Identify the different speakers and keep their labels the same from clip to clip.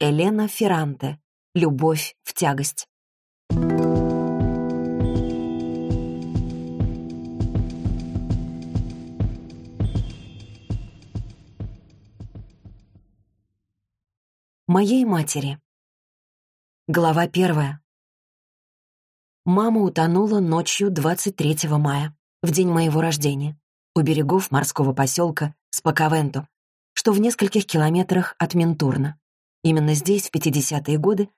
Speaker 1: Елена Ферранте. Любовь в тягость. Моей матери. Глава первая. Мама утонула ночью 23 мая, в день моего рождения, у берегов морского поселка Спокавенто, что в нескольких километрах от Ментурна. Именно здесь, в 50-е годы,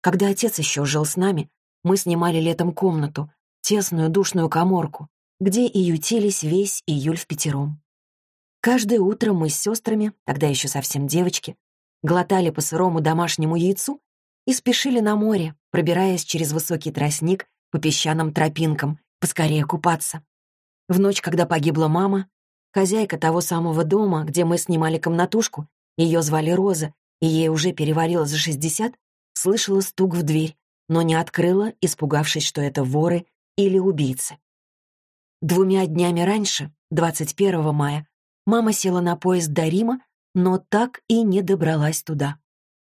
Speaker 1: когда отец еще жил с нами, мы снимали летом комнату, тесную душную коморку, где и ютились весь июль в пятером. Каждое утро мы с сестрами, тогда еще совсем девочки, глотали по сырому домашнему яйцу и спешили на море, пробираясь через высокий тростник по песчаным тропинкам, поскорее купаться. В ночь, когда погибла мама, хозяйка того самого дома, где мы снимали комнатушку, ее звали Роза, и ей уже перевалило за шестьдесят, слышала стук в дверь, но не открыла, испугавшись, что это воры или убийцы. Двумя днями раньше, 21 мая, мама села на поезд до Рима, но так и не добралась туда.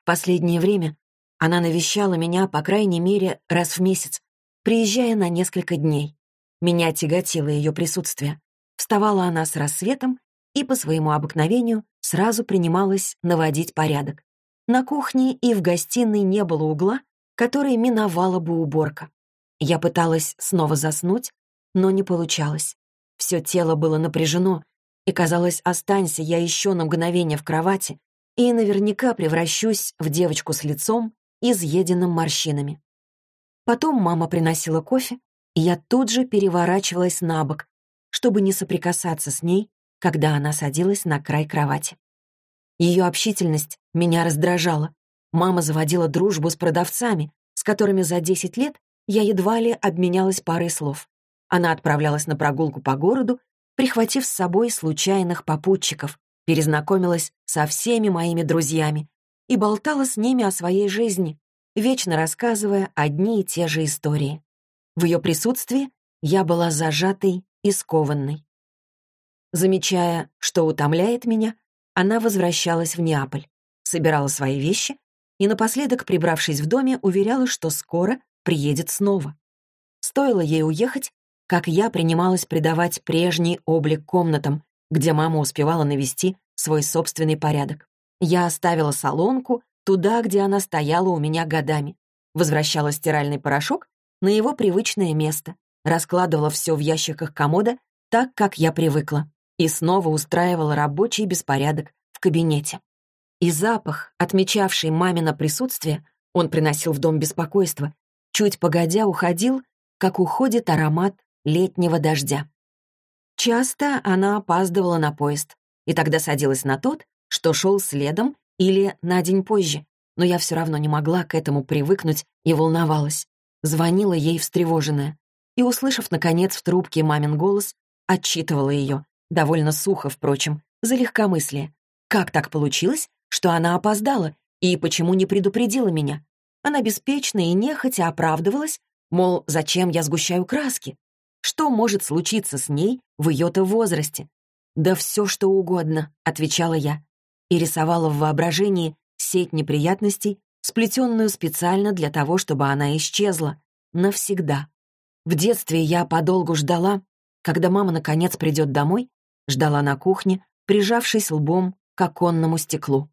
Speaker 1: В последнее время она навещала меня, по крайней мере, раз в месяц, приезжая на несколько дней. Меня тяготило ее присутствие. Вставала она с рассветом и по своему обыкновению сразу принималась наводить порядок. На кухне и в гостиной не было угла, который миновала бы уборка. Я пыталась снова заснуть, но не получалось. Все тело было напряжено, и казалось, останься я еще на мгновение в кровати, и наверняка превращусь в девочку с лицом, изъеденным морщинами. Потом мама приносила кофе, и я тут же переворачивалась на бок, чтобы не соприкасаться с ней, когда она садилась на край кровати. Ее общительность меня раздражала. Мама заводила дружбу с продавцами, с которыми за 10 лет я едва ли обменялась парой слов. Она отправлялась на прогулку по городу, прихватив с собой случайных попутчиков, перезнакомилась со всеми моими друзьями и болтала с ними о своей жизни, вечно рассказывая одни и те же истории. В ее присутствии я была зажатой и скованной. Замечая, что утомляет меня, она возвращалась в Неаполь, собирала свои вещи и, напоследок, прибравшись в доме, уверяла, что скоро приедет снова. Стоило ей уехать, как я принималась придавать прежний облик комнатам, где мама успевала навести свой собственный порядок. Я оставила солонку туда, где она стояла у меня годами, возвращала стиральный порошок на его привычное место, раскладывала все в ящиках комода так, как я привыкла, и снова устраивала рабочий беспорядок в кабинете. И запах, отмечавший мамино присутствие, он приносил в дом беспокойство, чуть погодя уходил, как уходит аромат летнего дождя. Часто она опаздывала на поезд, и тогда садилась на тот, что шел следом или на день позже, но я все равно не могла к этому привыкнуть и волновалась. Звонила ей встревоженная и, услышав, наконец, в трубке мамин голос, отчитывала ее, довольно сухо, впрочем, за легкомыслие. Как так получилось, что она опоздала, и почему не предупредила меня? Она беспечно и нехотя оправдывалась, мол, зачем я сгущаю краски? Что может случиться с ней в ее-то возрасте? «Да все, что угодно», — отвечала я, и рисовала в воображении сеть неприятностей, сплетенную специально для того, чтобы она исчезла. Навсегда. В детстве я подолгу ждала, когда мама наконец придет домой, ждала на кухне, прижавшись лбом к оконному стеклу.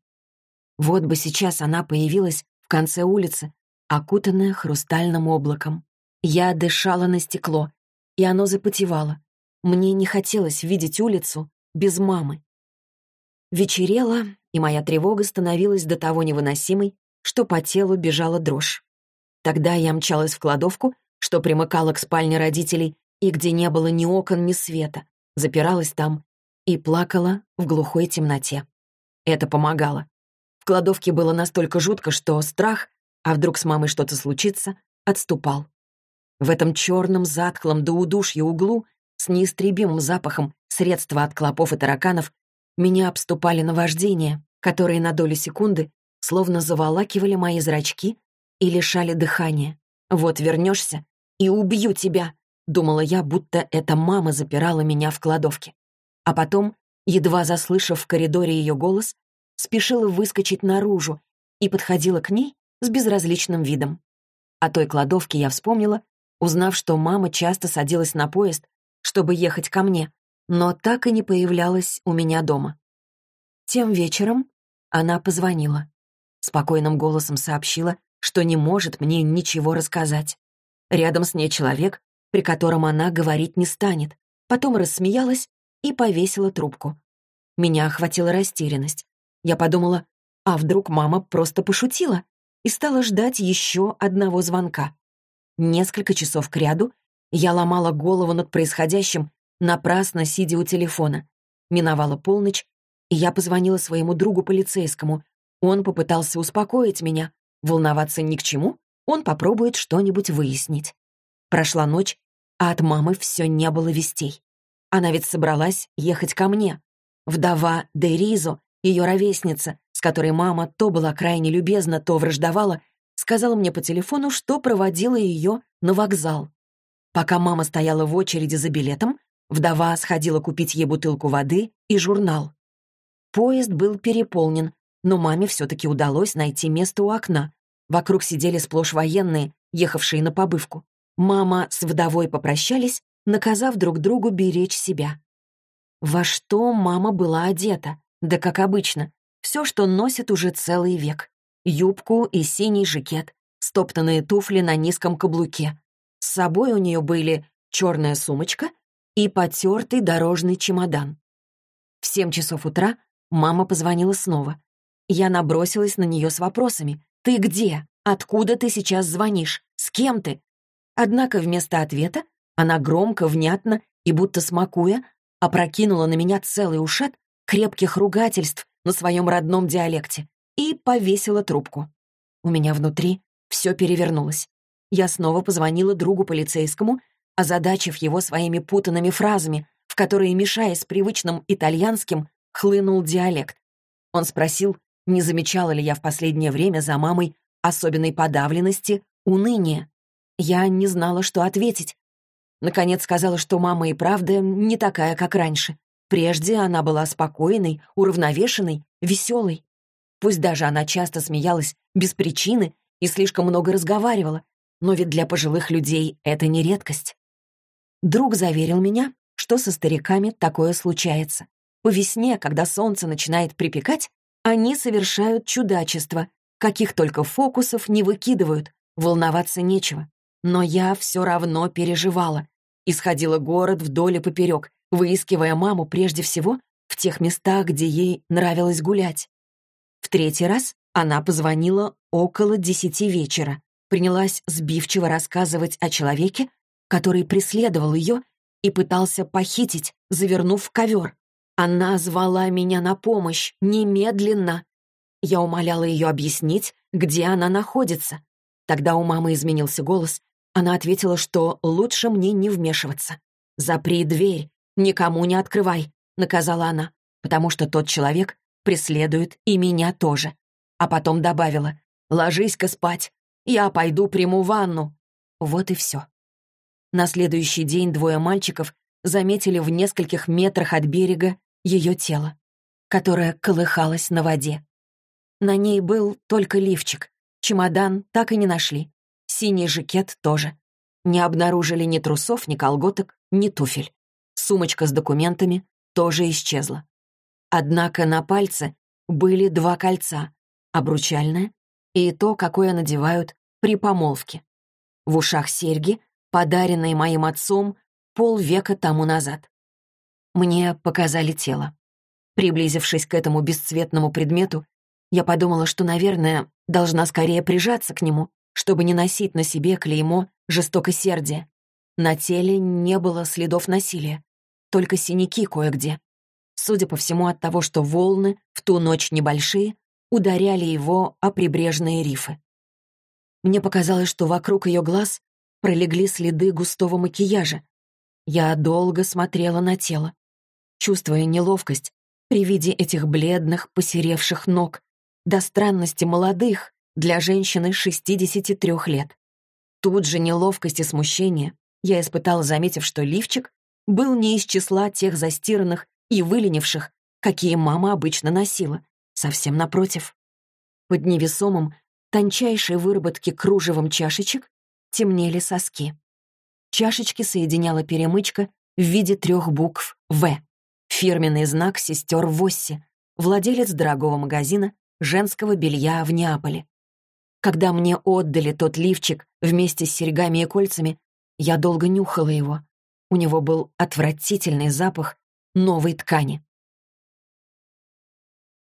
Speaker 1: Вот бы сейчас она появилась в конце улицы, окутанная хрустальным облаком. Я дышала на стекло, и оно запотевало. Мне не хотелось видеть улицу без мамы. Вечерело, и моя тревога становилась до того невыносимой, что по телу бежала дрожь. Тогда я мчалась в кладовку, что примыкала к спальне родителей, и где не было ни окон, ни света, запиралась там и плакала в глухой темноте. Это помогало. В кладовке было настолько жутко, что страх, а вдруг с мамой что-то случится, отступал. В этом черном, затхлом до удушья углу с неистребимым запахом средства от клопов и тараканов меня обступали наваждения, которые на долю секунды словно заволакивали мои зрачки и лишали дыхания. «Вот вернешься и убью тебя», — думала я, будто эта мама запирала меня в кладовке. А потом, едва заслышав в коридоре ее голос, спешила выскочить наружу и подходила к ней с безразличным видом. О той кладовке я вспомнила, узнав, что мама часто садилась на поезд, чтобы ехать ко мне, но так и не появлялась у меня дома. Тем вечером она позвонила. Спокойным голосом сообщила, что не может мне ничего рассказать. Рядом с ней человек, при котором она говорить не станет. Потом рассмеялась и повесила трубку. Меня охватила растерянность. Я подумала, а вдруг мама просто пошутила? И стала ждать еще одного звонка. Несколько часов кряду я ломала голову над происходящим, напрасно сидя у телефона. Миновала полночь, и я позвонила своему другу полицейскому. Он попытался успокоить меня. Волноваться ни к чему, он попробует что-нибудь выяснить. Прошла ночь, а от мамы все не было вестей. Она ведь собралась ехать ко мне. Вдова Деризо, ее ровесница, с которой мама то была крайне любезна, то враждовала, сказала мне по телефону, что проводила ее на вокзал. Пока мама стояла в очереди за билетом, вдова сходила купить ей бутылку воды и журнал. Поезд был переполнен, но маме все-таки удалось найти место у окна. Вокруг сидели сплошь военные, ехавшие на побывку. Мама с вдовой попрощались, наказав друг другу беречь себя. Во что мама была одета? Да как обычно, все, что носит уже целый век. Юбку и синий жакет, стоптанные туфли на низком каблуке. С собой у нее были черная сумочка и потертый дорожный чемодан. В семь часов утра мама позвонила снова. Я набросилась на нее с вопросами. «Ты где? Откуда ты сейчас звонишь? С кем ты?» Однако вместо ответа она громко, внятно и будто смакуя опрокинула на меня целый ушат крепких ругательств на своем родном диалекте и повесила трубку. У меня внутри все перевернулось. Я снова позвонила другу полицейскому, озадачив его своими путанными фразами, в которые, мешаясь с привычным итальянским, хлынул диалект. Он спросил, не замечала ли я в последнее время за мамой особенной подавленности, уныния. Я не знала, что ответить. Наконец сказала, что мама и правда не такая, как раньше. Прежде она была спокойной, уравновешенной, веселой. Пусть даже она часто смеялась без причины и слишком много разговаривала, но ведь для пожилых людей это не редкость. Друг заверил меня, что со стариками такое случается. По весне, когда солнце начинает припекать, они совершают чудачества, каких только фокусов не выкидывают, волноваться нечего. Но я все равно переживала. Исходила город вдоль и поперек, выискивая маму прежде всего в тех местах, где ей нравилось гулять. В третий раз она позвонила около десяти вечера, принялась сбивчиво рассказывать о человеке, который преследовал ее и пытался похитить, завернув в ковер. Она звала меня на помощь, немедленно. Я умоляла ее объяснить, где она находится. Тогда у мамы изменился голос. Она ответила, что лучше мне не вмешиваться. «Запри дверь, никому не открывай», — наказала она, потому что тот человек преследует и меня тоже. А потом добавила, «Ложись-ка спать, я пойду приму ванну». Вот и все. На следующий день двое мальчиков заметили в нескольких метрах от берега ее тело, которое колыхалось на воде. На ней был только лифчик. Чемодан так и не нашли. Синий жакет тоже. Не обнаружили ни трусов, ни колготок, ни туфель. Сумочка с документами тоже исчезла. Однако на пальце были два кольца, обручальное и то, какое надевают при помолвке. В ушах серьги, подаренные моим отцом полвека тому назад. Мне показали тело. Приблизившись к этому бесцветному предмету, я подумала, что, наверное, должна скорее прижаться к нему, чтобы не носить на себе клеймо жестокосердия. На теле не было следов насилия, только синяки кое-где. Судя по всему от того, что волны, в ту ночь небольшие, ударяли его о прибрежные рифы. Мне показалось, что вокруг ее глаз пролегли следы густого макияжа. Я долго смотрела на тело чувствуя неловкость при виде этих бледных, посеревших ног, до странности молодых для женщины 63 лет. Тут же неловкость и смущение я испытала, заметив, что лифчик был не из числа тех застиранных и выленивших, какие мама обычно носила, совсем напротив. Под невесомым, тончайшей выработки кружевом чашечек темнели соски. Чашечки соединяла перемычка в виде трех букв «В». Фирменный знак сестер Восси, владелец дорогого магазина женского белья в Неаполе. Когда мне отдали тот лифчик вместе с серьгами и кольцами, я долго нюхала его. У него был отвратительный запах новой ткани.